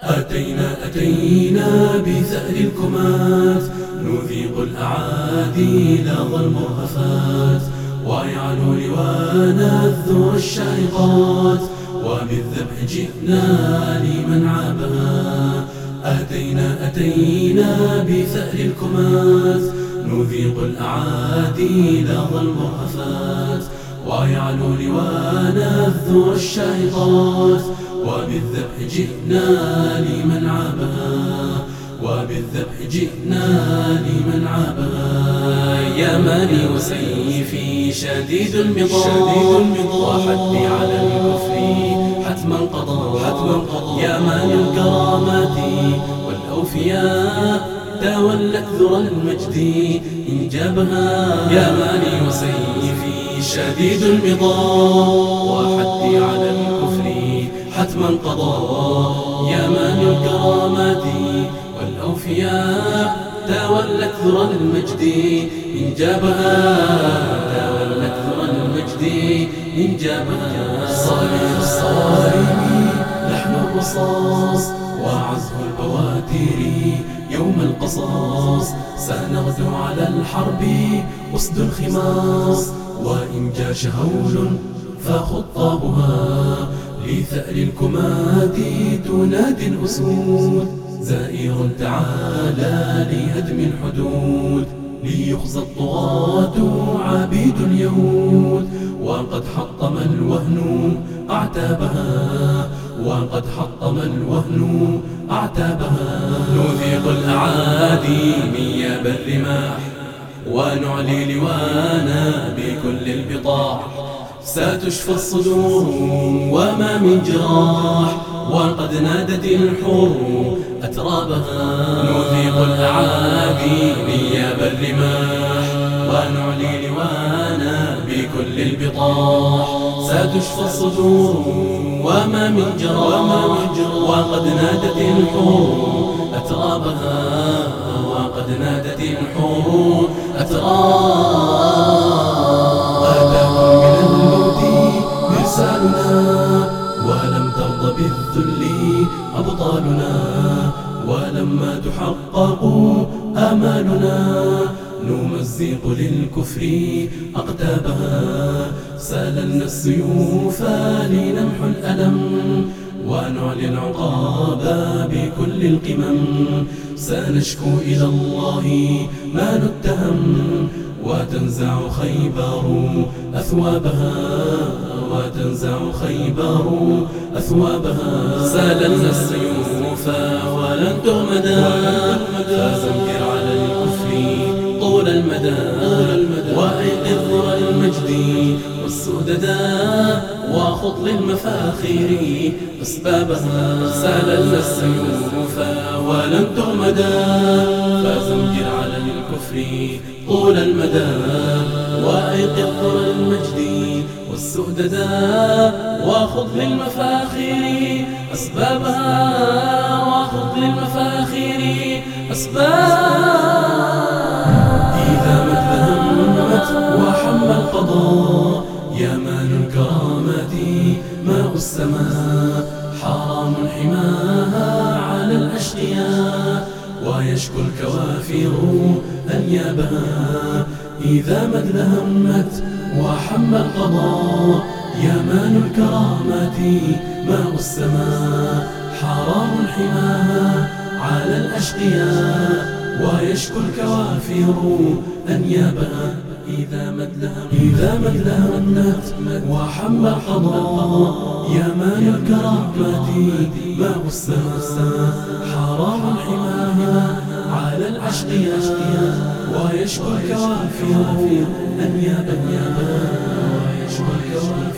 أتينا أتينا بثأر الكمات نذيق الأعادي لظى المرهفات ويعلو لوانا الثور الشارقات وبالذبح جئنا لمن عابها أتينا أتينا بثأر الكمات نذيق الأعادي لظى المرهفات ويعلو لوانا الثور الشارقات وبالذبح جئنا لمن عابها وبالذبح جئنا لمن عابها يا مالي وسيفي شديد المضاد وحدي على الكفر حتما قضى حتما قضى يا مالي الكرامات والأوفياء. تولت ذرى المجد إن جابها يا مالي وسيفي شديد المضاد وحدي على الكفر حتما قضى. يا من الكرامات والأوفياء تولت ذرى المجد إن جابها تولت ذرى المجد إن جابها صالح الصارم لحن الرصاص وعزف البواتر يوم القصاص سنغدو على الحرب أسد الخماص. وإن جاش هول فخطابها لثأر الكماد تنادي الأسود. زائر تعالى لهدم الحدود ليخزى الطغاة عبيد اليهود. وقد حطم الوهن أعتابها وقد حطم الوهن أعتابها نذيق الأعادي مياب الرماح ونعلي لوانا بكل البطاح. ستشفى الصدور وما من جراح وقد نادت الحور أترابها. نذيق الأعادي نياب الرماح ونعلي لوانا بكل البطاح. ستشفى الصدور وما من جراح وقد نادت الحور أترابها وقد نادت الحور أترابها أمثالنا ولم ترض بالذل أبطالنا ولما تحقق آمالنا نمزق للكفر أقتابها ساللنا السيوف لنمحو الألم ونعلي العقاب بكل القمم. سنشكو إلى الله ما نتهم وتنزع خيبر أثوابها وتنزع خيبر أثوابها. ساللنا السيوف ولن تغمدا فزنكر والسؤددا وخط للمفاخر أسبابها ساللنا السيوف ولن تغمدا فزنكر على الكفر طول المدى وأيقظ المجد والسؤددا وخذ للمفاخر أسبابها وخذ للمفاخر أسبابها حرام حماها على الأشقياء ويشكو الكوافر أنيابها. إذا ما همت وحم القضاء يمان الكرامة ماء السماء؟ حرام حماها على الأشقياء ويشكو الكوافر أنيابها. إذا مدلها إذا مدلها النت وحم القضاء يمان الكرامة ماء السماء حرام حماها على الأشقياء ويشكو الكوافر أنيابا ويشكو الكوافر